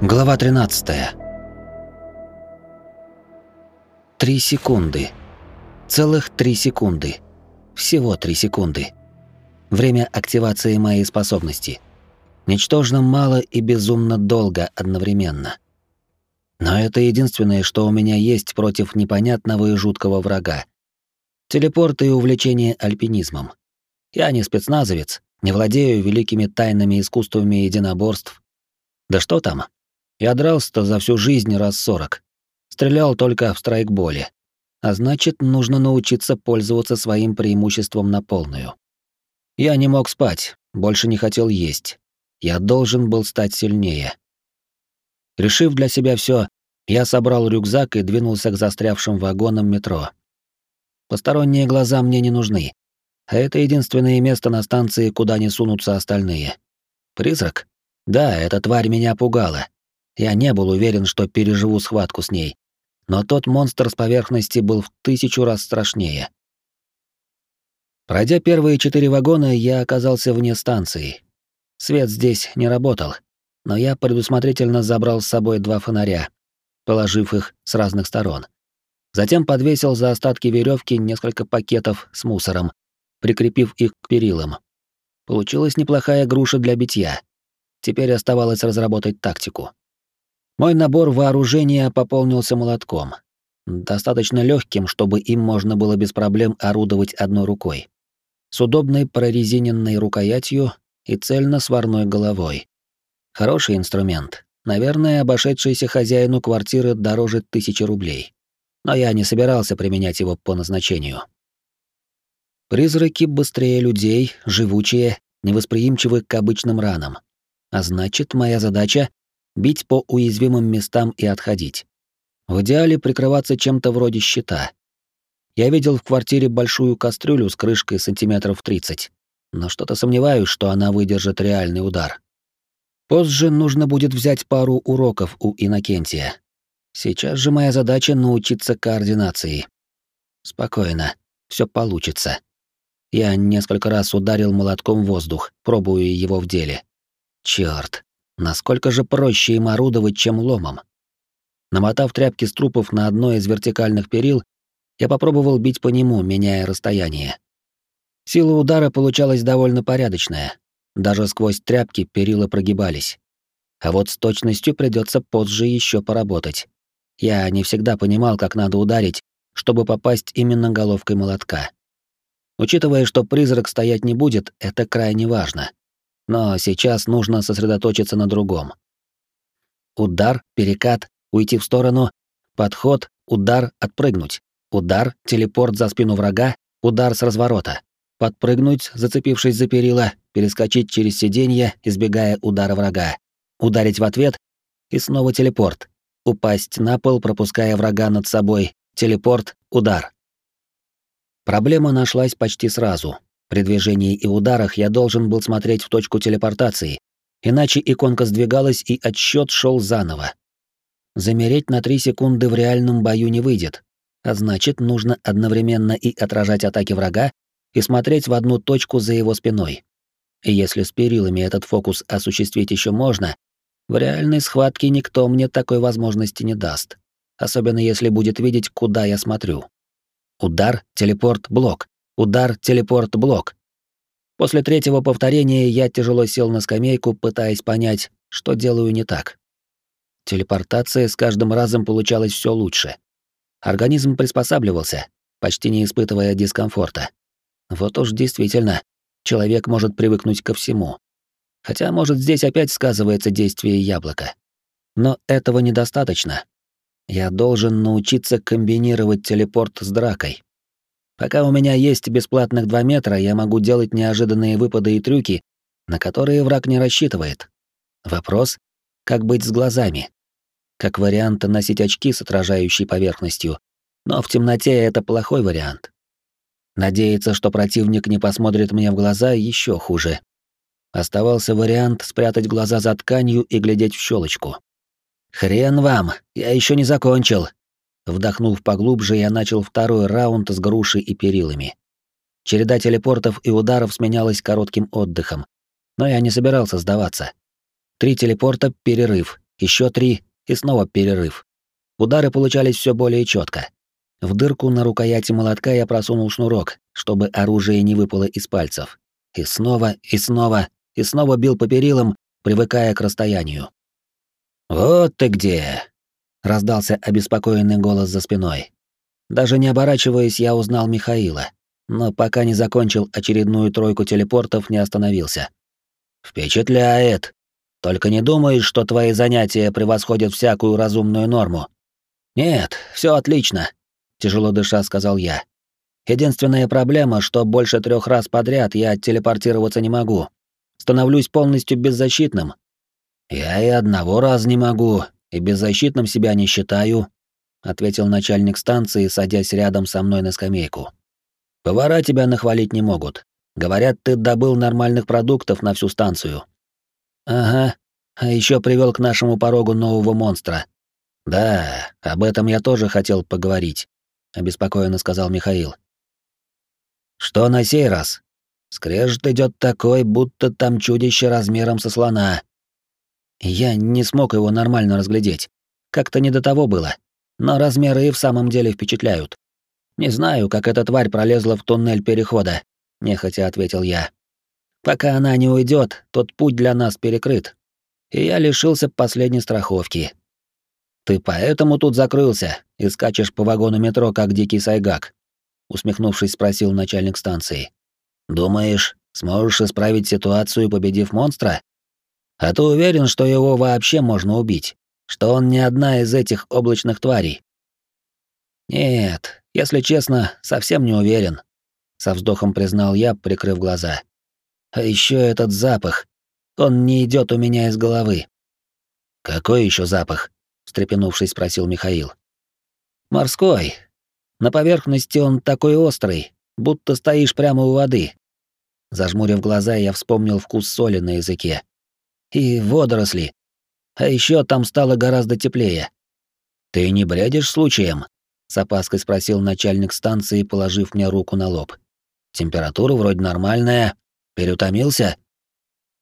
Глава 13. Три секунды. Целых три секунды. Всего три секунды. Время активации моей способности. Ничтожно мало и безумно долго одновременно. Но это единственное, что у меня есть против непонятного и жуткого врага. Телепорт и увлечение альпинизмом. Я не спецназовец, не владею великими тайнами искусствами единоборств. Да что там, я дрался-то за всю жизнь раз сорок. Стрелял только в страйкболе. А значит, нужно научиться пользоваться своим преимуществом на полную. Я не мог спать, больше не хотел есть. Я должен был стать сильнее. Решив для себя все, я собрал рюкзак и двинулся к застрявшим вагонам метро. Посторонние глаза мне не нужны. А это единственное место на станции, куда не сунутся остальные. Призрак? Да, эта тварь меня пугала. Я не был уверен, что переживу схватку с ней. Но тот монстр с поверхности был в тысячу раз страшнее. Пройдя первые четыре вагона, я оказался вне станции. Свет здесь не работал, но я предусмотрительно забрал с собой два фонаря, положив их с разных сторон. Затем подвесил за остатки веревки несколько пакетов с мусором, прикрепив их к перилам. Получилась неплохая груша для битья. Теперь оставалось разработать тактику. Мой набор вооружения пополнился молотком. Достаточно легким, чтобы им можно было без проблем орудовать одной рукой. С удобной прорезиненной рукоятью и цельно-сварной головой. Хороший инструмент. Наверное, обошедшийся хозяину квартиры дороже тысячи рублей. Но я не собирался применять его по назначению. Призраки быстрее людей, живучие, невосприимчивы к обычным ранам. А значит, моя задача бить по уязвимым местам и отходить. В идеале прикрываться чем-то вроде щита. Я видел в квартире большую кастрюлю с крышкой сантиметров 30, но что-то сомневаюсь, что она выдержит реальный удар. Позже нужно будет взять пару уроков у Иннокентия. Сейчас же моя задача научиться координации. Спокойно, все получится. Я несколько раз ударил молотком воздух, пробуя его в деле. Чёрт, Насколько же проще им орудовать, чем ломом? Намотав тряпки с трупов на одно из вертикальных перил, я попробовал бить по нему, меняя расстояние. Сила удара получалась довольно порядочная. Даже сквозь тряпки перила прогибались. А вот с точностью придется позже еще поработать. Я не всегда понимал, как надо ударить, чтобы попасть именно головкой молотка. Учитывая, что призрак стоять не будет, это крайне важно. Но сейчас нужно сосредоточиться на другом. Удар, перекат, уйти в сторону, подход, удар, отпрыгнуть. Удар, телепорт за спину врага, удар с разворота. Подпрыгнуть, зацепившись за перила, перескочить через сиденье, избегая удара врага. Ударить в ответ и снова телепорт. Упасть на пол, пропуская врага над собой. Телепорт, удар. Проблема нашлась почти сразу. При движении и ударах я должен был смотреть в точку телепортации, иначе иконка сдвигалась и отсчет шел заново. Замереть на три секунды в реальном бою не выйдет, а значит, нужно одновременно и отражать атаки врага, и смотреть в одну точку за его спиной. И если с перилами этот фокус осуществить еще можно, в реальной схватке никто мне такой возможности не даст, особенно если будет видеть, куда я смотрю. Удар, телепорт, блок. Удар, телепорт, блок. После третьего повторения я тяжело сел на скамейку, пытаясь понять, что делаю не так. Телепортация с каждым разом получалась все лучше. Организм приспосабливался, почти не испытывая дискомфорта. Вот уж действительно, человек может привыкнуть ко всему. Хотя, может, здесь опять сказывается действие яблока. Но этого недостаточно. Я должен научиться комбинировать телепорт с дракой. Пока у меня есть бесплатных два метра, я могу делать неожиданные выпады и трюки, на которые враг не рассчитывает. Вопрос — как быть с глазами? Как вариант носить очки с отражающей поверхностью, но в темноте это плохой вариант. Надеяться, что противник не посмотрит мне в глаза, еще хуже. Оставался вариант спрятать глаза за тканью и глядеть в щелочку. «Хрен вам, я еще не закончил», Вдохнув поглубже, я начал второй раунд с грушей и перилами. Череда телепортов и ударов сменялась коротким отдыхом, но я не собирался сдаваться. Три телепорта — перерыв, еще три и снова перерыв. Удары получались все более четко. В дырку на рукояти молотка я просунул шнурок, чтобы оружие не выпало из пальцев. И снова, и снова, и снова бил по перилам, привыкая к расстоянию. «Вот ты где!» — раздался обеспокоенный голос за спиной. Даже не оборачиваясь, я узнал Михаила, но пока не закончил очередную тройку телепортов, не остановился. «Впечатляет! Только не думаешь, что твои занятия превосходят всякую разумную норму?» «Нет, все отлично», — тяжело дыша сказал я. «Единственная проблема, что больше трех раз подряд я телепортироваться не могу. Становлюсь полностью беззащитным». «Я и одного раза не могу, и беззащитным себя не считаю», — ответил начальник станции, садясь рядом со мной на скамейку. «Повара тебя нахвалить не могут. Говорят, ты добыл нормальных продуктов на всю станцию». «Ага, а еще привел к нашему порогу нового монстра», «Да, об этом я тоже хотел поговорить», — обеспокоенно сказал Михаил. «Что на сей раз? Скрежет идет такой, будто там чудище размером со слона». Я не смог его нормально разглядеть. Как-то не до того было. Но размеры и в самом деле впечатляют. Не знаю, как эта тварь пролезла в туннель перехода, нехотя ответил я. Пока она не уйдет, тот путь для нас перекрыт. И я лишился последней страховки. «Ты поэтому тут закрылся и скачешь по вагону метро, как дикий сайгак?» Усмехнувшись, спросил начальник станции. «Думаешь, сможешь исправить ситуацию, победив монстра? А ты уверен, что его вообще можно убить? Что он не одна из этих облачных тварей?» «Нет, если честно, совсем не уверен», — со вздохом признал я, прикрыв глаза. «А еще этот запах. Он не идет у меня из головы». «Какой еще запах?» встрепенувшись, спросил Михаил. Морской. На поверхности он такой острый, будто стоишь прямо у воды. Зажмурив глаза, я вспомнил вкус соли на языке. И водоросли. А еще там стало гораздо теплее. Ты не бредишь случаем? с опаской спросил начальник станции, положив мне руку на лоб. Температура вроде нормальная. Переутомился?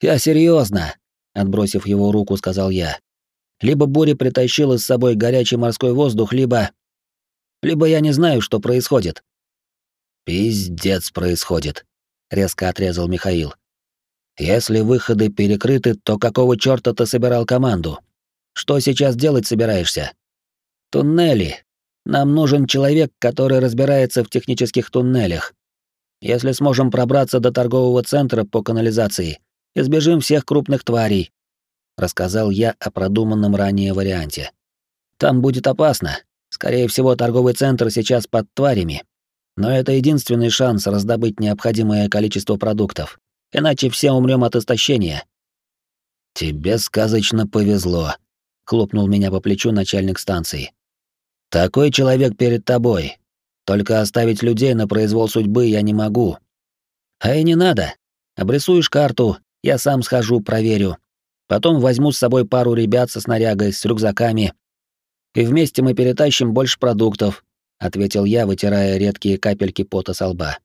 Я серьезно, отбросив его руку, сказал я. Либо буря притащила с собой горячий морской воздух, либо... Либо я не знаю, что происходит. «Пиздец происходит», — резко отрезал Михаил. «Если выходы перекрыты, то какого чёрта ты собирал команду? Что сейчас делать собираешься?» «Туннели. Нам нужен человек, который разбирается в технических туннелях. Если сможем пробраться до торгового центра по канализации, избежим всех крупных тварей, рассказал я о продуманном ранее варианте. Там будет опасно. Скорее всего, торговый центр сейчас под тварями. Но это единственный шанс раздобыть необходимое количество продуктов. Иначе все умрем от истощения. Тебе сказочно повезло, хлопнул меня по плечу начальник станции. Такой человек перед тобой. Только оставить людей на произвол судьбы я не могу. А и не надо. Обрисуешь карту, я сам схожу, проверю, Потом возьму с собой пару ребят со снарягой, с рюкзаками. И вместе мы перетащим больше продуктов, ответил я, вытирая редкие капельки пота со лба.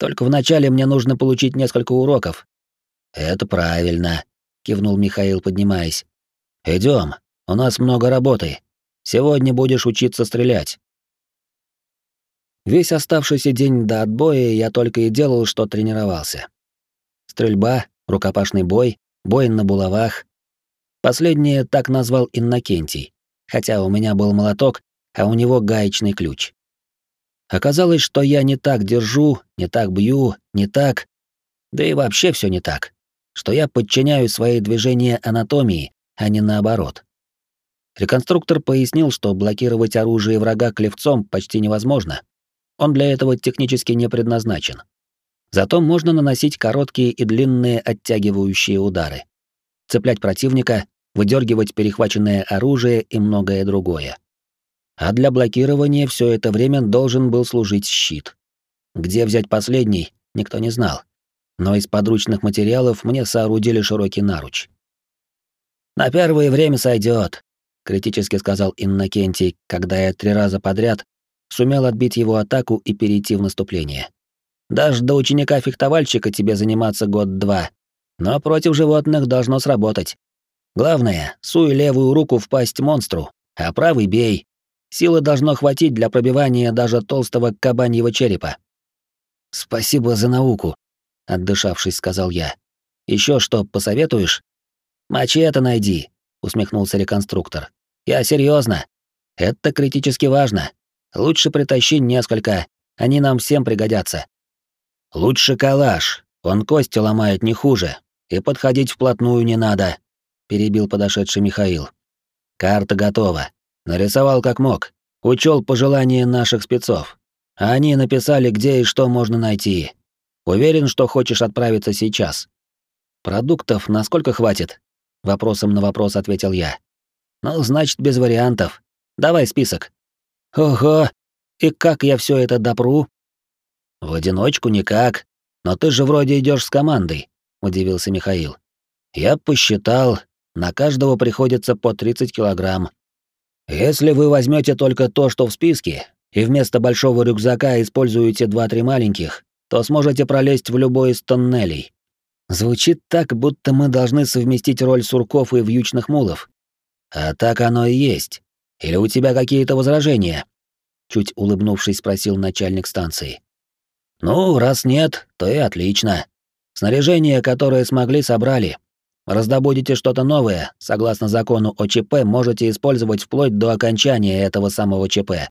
Только вначале мне нужно получить несколько уроков. Это правильно, кивнул Михаил, поднимаясь. Идем, у нас много работы. Сегодня будешь учиться стрелять. Весь оставшийся день до отбоя я только и делал, что тренировался. Стрельба, рукопашный бой, бой на булавах. Последнее так назвал Иннокентий, хотя у меня был молоток, а у него гаечный ключ. Оказалось, что я не так держу, не так бью, не так, да и вообще все не так, что я подчиняю свои движения анатомии, а не наоборот. Реконструктор пояснил, что блокировать оружие врага клевцом почти невозможно. Он для этого технически не предназначен. Зато можно наносить короткие и длинные оттягивающие удары, цеплять противника, выдергивать перехваченное оружие и многое другое. А для блокирования все это время должен был служить щит. Где взять последний, никто не знал. Но из подручных материалов мне соорудили широкий наруч. «На первое время сойдет, критически сказал Иннокентий, когда я три раза подряд сумел отбить его атаку и перейти в наступление. Даже до ученика-фехтовальщика тебе заниматься год-два. Но против животных должно сработать. Главное, суй левую руку в пасть монстру, а правый бей. Силы должно хватить для пробивания даже толстого кабаньего черепа. Спасибо за науку, отдышавшись, сказал я. Еще что посоветуешь? Мачете найди, усмехнулся реконструктор. Я серьезно. Это критически важно. Лучше притащи несколько, они нам всем пригодятся. Лучше калаш, он кости ломает не хуже, и подходить вплотную не надо, перебил подошедший Михаил. Карта готова. Нарисовал как мог. Учел пожелания наших спецов. А они написали, где и что можно найти. Уверен, что хочешь отправиться сейчас. Продуктов насколько хватит? Вопросом на вопрос ответил я. Ну, значит, без вариантов. Давай список. Ого! И как я все это допру? В одиночку никак. Но ты же вроде идешь с командой, удивился Михаил. Я посчитал, на каждого приходится по 30 килограмм. Если вы возьмете только то, что в списке, и вместо большого рюкзака используете два-три маленьких, то сможете пролезть в любой из тоннелей. Звучит так, будто мы должны совместить роль сурков и вьючных мулов. А так оно и есть. Или у тебя какие-то возражения? Чуть улыбнувшись, спросил начальник станции. Ну, раз нет, то и отлично. Снаряжение, которое смогли, собрали. Раздобудете что-то новое, согласно закону о ЧП, можете использовать вплоть до окончания этого самого ЧП.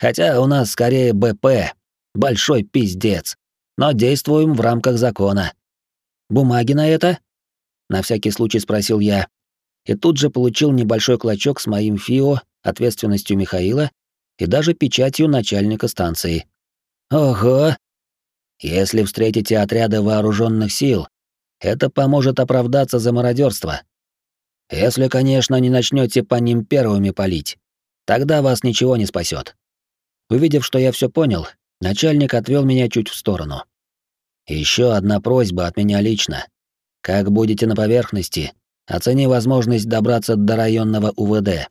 Хотя у нас скорее БП. Большой пиздец. Но действуем в рамках закона. Бумаги на это? На всякий случай спросил я. И тут же получил небольшой клочок с моим ФИО, ответственностью Михаила и даже печатью начальника станции. Ого! Если встретите отряды вооруженных сил, это поможет оправдаться за мародерство. Если, конечно, не начнете по ним первыми палить. Тогда вас ничего не спасет. Увидев, что я все понял, начальник отвел меня чуть в сторону. Еще одна просьба от меня лично. Как будете на поверхности, оцени возможность добраться до районного УВД.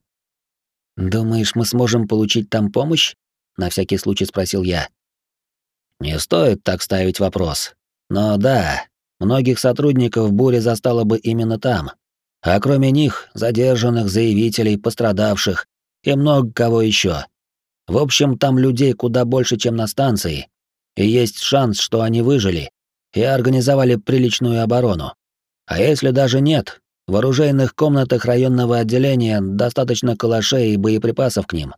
Думаешь, мы сможем получить там помощь? На всякий случай спросил я. Не стоит так ставить вопрос. Но да, Многих сотрудников буря застала бы именно там. А кроме них, задержанных, заявителей, пострадавших и много кого еще. В общем, там людей куда больше, чем на станции. И есть шанс, что они выжили и организовали приличную оборону. А если даже нет, в оружейных комнатах районного отделения достаточно калашей и боеприпасов к ним.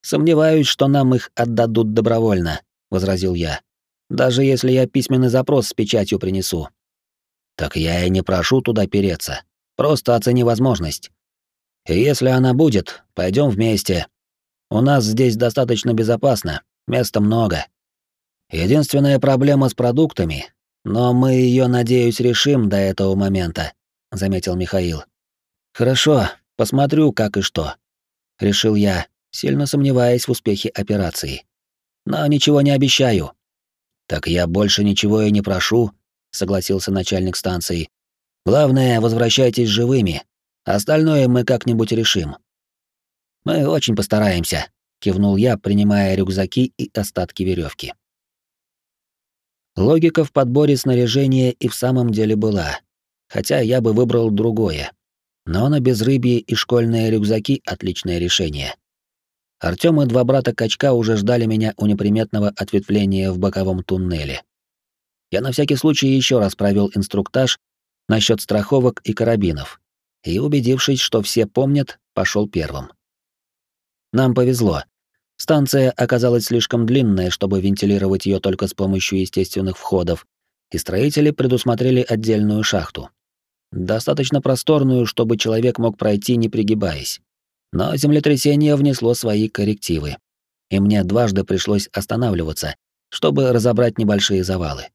Сомневаюсь, что нам их отдадут добровольно, возразил я даже если я письменный запрос с печатью принесу. Так я и не прошу туда переться, просто оцени возможность. И если она будет, пойдем вместе. У нас здесь достаточно безопасно, места много. Единственная проблема с продуктами, но мы ее, надеюсь, решим до этого момента, заметил Михаил. Хорошо, посмотрю, как и что, решил я, сильно сомневаясь в успехе операции. Но ничего не обещаю. Так я больше ничего и не прошу, согласился начальник станции. Главное, возвращайтесь живыми. Остальное мы как-нибудь решим. Мы очень постараемся, кивнул я, принимая рюкзаки и остатки веревки. Логика в подборе снаряжения и в самом деле была, хотя я бы выбрал другое. Но на безрыбье и школьные рюкзаки отличное решение. Артём и два брата Качка уже ждали меня у неприметного ответвления в боковом туннеле. Я на всякий случай еще раз провел инструктаж насчет страховок и карабинов, и, убедившись, что все помнят, пошел первым. Нам повезло. Станция оказалась слишком длинная, чтобы вентилировать ее только с помощью естественных входов, и строители предусмотрели отдельную шахту. Достаточно просторную, чтобы человек мог пройти, не пригибаясь. Но землетрясение внесло свои коррективы, и мне дважды пришлось останавливаться, чтобы разобрать небольшие завалы.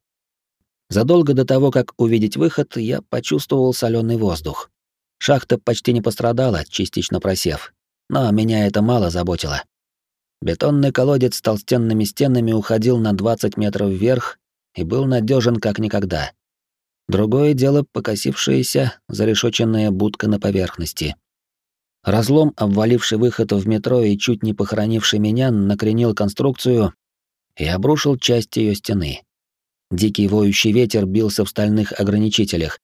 Задолго до того, как увидеть выход, я почувствовал соленый воздух. Шахта почти не пострадала, частично просев, но меня это мало заботило. Бетонный колодец с толстенными стенами уходил на 20 метров вверх и был надежен как никогда. Другое дело покосившаяся, зарешоченная будка на поверхности. Разлом, обваливший выход в метро и чуть не похоронивший меня, накренил конструкцию и обрушил часть ее стены. Дикий воющий ветер бился в стальных ограничителях,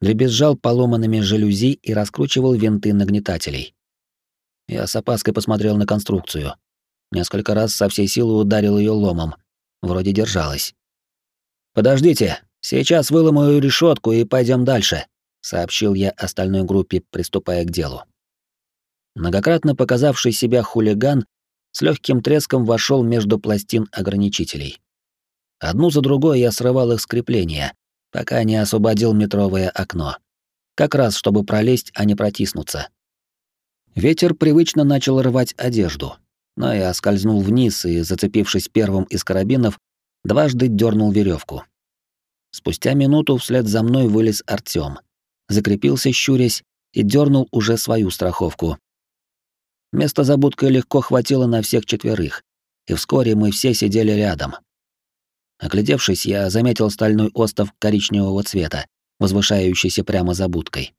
дребезжал поломанными жалюзи и раскручивал винты нагнетателей. Я с опаской посмотрел на конструкцию. Несколько раз со всей силы ударил ее ломом. Вроде держалась. «Подождите, сейчас выломаю решетку и пойдем дальше», — сообщил я остальной группе, приступая к делу. Многократно показавший себя хулиган с легким треском вошел между пластин ограничителей. Одну за другой я срывал их скрепления, пока не освободил метровое окно. Как раз, чтобы пролезть, а не протиснуться. Ветер привычно начал рвать одежду, но я скользнул вниз и, зацепившись первым из карабинов, дважды дернул веревку. Спустя минуту вслед за мной вылез Артём, закрепился щурясь и дернул уже свою страховку. Места за будкой легко хватило на всех четверых, и вскоре мы все сидели рядом. Оглядевшись, я заметил стальной остов коричневого цвета, возвышающийся прямо за будкой.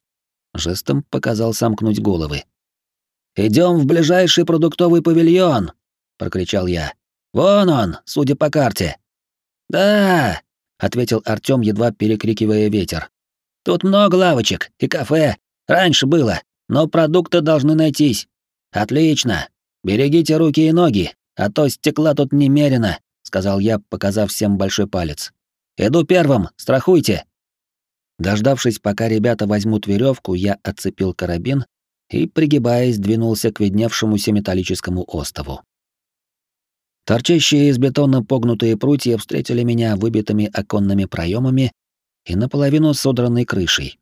Жестом показал сомкнуть головы. Идем в ближайший продуктовый павильон, прокричал я. Вон он, судя по карте. Да, ответил Артём, едва перекрикивая ветер. Тут много лавочек и кафе. Раньше было, но продукты должны найтись. Отлично. Берегите руки и ноги, а то стекла тут немерено, сказал я, показав всем большой палец. Иду первым, страхуйте. Дождавшись, пока ребята возьмут веревку, я отцепил карабин и, пригибаясь, двинулся к видневшемуся металлическому остову. Торчащие из бетона погнутые прутья встретили меня выбитыми оконными проемами и наполовину содранной крышей.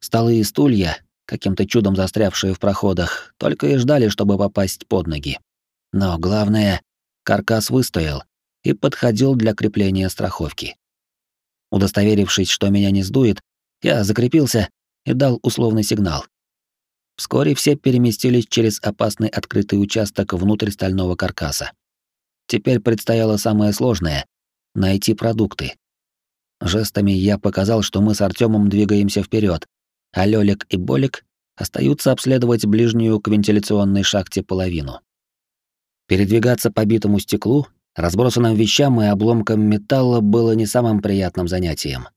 Столы и стулья, каким-то чудом застрявшие в проходах, только и ждали, чтобы попасть под ноги. Но главное, каркас выстоял и подходил для крепления страховки. Удостоверившись, что меня не сдует, я закрепился и дал условный сигнал. Вскоре все переместились через опасный открытый участок внутрь стального каркаса. Теперь предстояло самое сложное — найти продукты. Жестами я показал, что мы с Артемом двигаемся вперед, а Лёлик и Болик остаются обследовать ближнюю к вентиляционной шахте половину. Передвигаться по битому стеклу, разбросанным вещам и обломкам металла было не самым приятным занятием.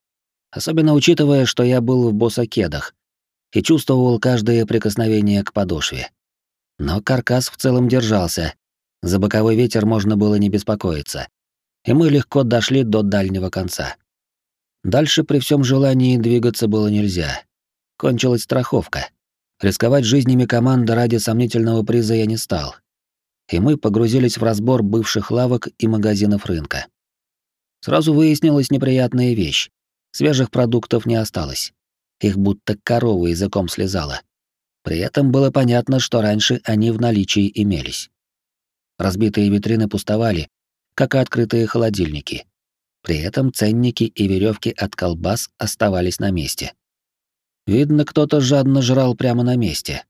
Особенно учитывая, что я был в босокедах, и чувствовал каждое прикосновение к подошве. Но каркас в целом держался, за боковой ветер можно было не беспокоиться, и мы легко дошли до дальнего конца. Дальше при всем желании двигаться было нельзя. Кончилась страховка. Рисковать жизнями команды ради сомнительного приза я не стал. И мы погрузились в разбор бывших лавок и магазинов рынка. Сразу выяснилась неприятная вещь. Свежих продуктов не осталось. Их будто корова языком слезала. При этом было понятно, что раньше они в наличии имелись. Разбитые витрины пустовали, как и открытые холодильники. При этом ценники и веревки от колбас оставались на месте. Видно, кто-то жадно жрал прямо на месте.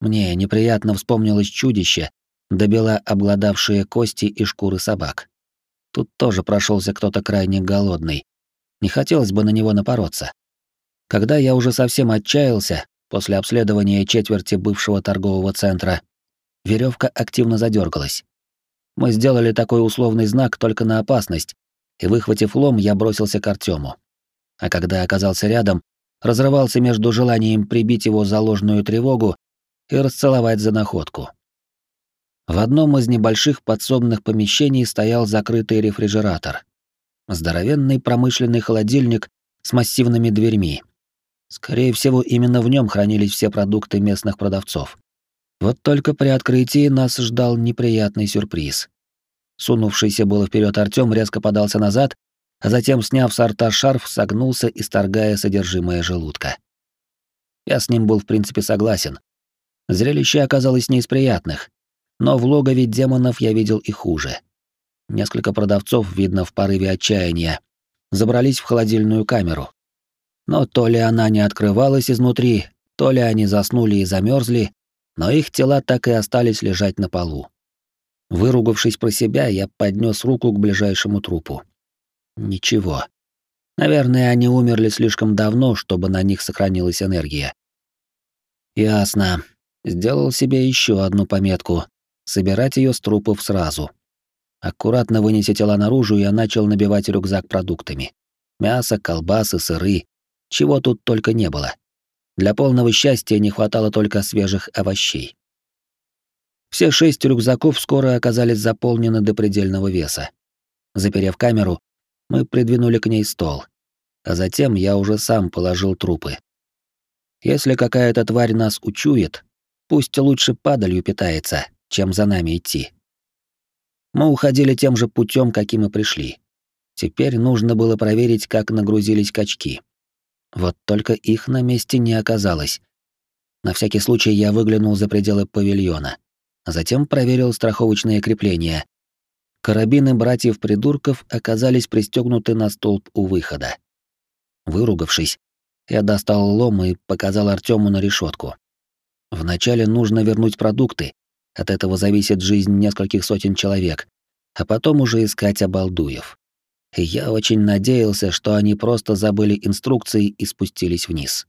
Мне неприятно вспомнилось чудище, добила обглодавшие кости и шкуры собак. Тут тоже прошелся кто-то крайне голодный. Не хотелось бы на него напороться. Когда я уже совсем отчаялся, после обследования четверти бывшего торгового центра, веревка активно задергалась. Мы сделали такой условный знак только на опасность, и, выхватив лом, я бросился к Артему. А когда оказался рядом, разрывался между желанием прибить его за ложную тревогу и расцеловать за находку. В одном из небольших подсобных помещений стоял закрытый рефрижератор. Здоровенный промышленный холодильник с массивными дверьми, Скорее всего, именно в нем хранились все продукты местных продавцов. Вот только при открытии нас ждал неприятный сюрприз. Сунувшийся было вперед Артём резко подался назад, а затем, сняв с рта шарф, согнулся, исторгая содержимое желудка. Я с ним был в принципе согласен. Зрелище оказалось не из приятных, но в логове демонов я видел и хуже. Несколько продавцов, видно в порыве отчаяния, забрались в холодильную камеру, но то ли она не открывалась изнутри, то ли они заснули и замерзли, но их тела так и остались лежать на полу. Выругавшись про себя, я поднес руку к ближайшему трупу. Ничего. Наверное, они умерли слишком давно, чтобы на них сохранилась энергия. Ясно. Сделал себе еще одну пометку. Собирать ее с трупов сразу. Аккуратно вынеся тела наружу, я начал набивать рюкзак продуктами. Мясо, колбасы, сыры, чего тут только не было. Для полного счастья не хватало только свежих овощей. Все шесть рюкзаков скоро оказались заполнены до предельного веса. Заперев камеру, мы придвинули к ней стол. А затем я уже сам положил трупы. Если какая-то тварь нас учует, пусть лучше падалью питается, чем за нами идти. Мы уходили тем же путем, каким и пришли. Теперь нужно было проверить, как нагрузились качки. Вот только их на месте не оказалось. На всякий случай я выглянул за пределы павильона. Затем проверил страховочные крепления. Карабины братьев-придурков оказались пристегнуты на столб у выхода. Выругавшись, я достал лом и показал Артему на решетку. Вначале нужно вернуть продукты, от этого зависит жизнь нескольких сотен человек, а потом уже искать обалдуев. И я очень надеялся, что они просто забыли инструкции и спустились вниз.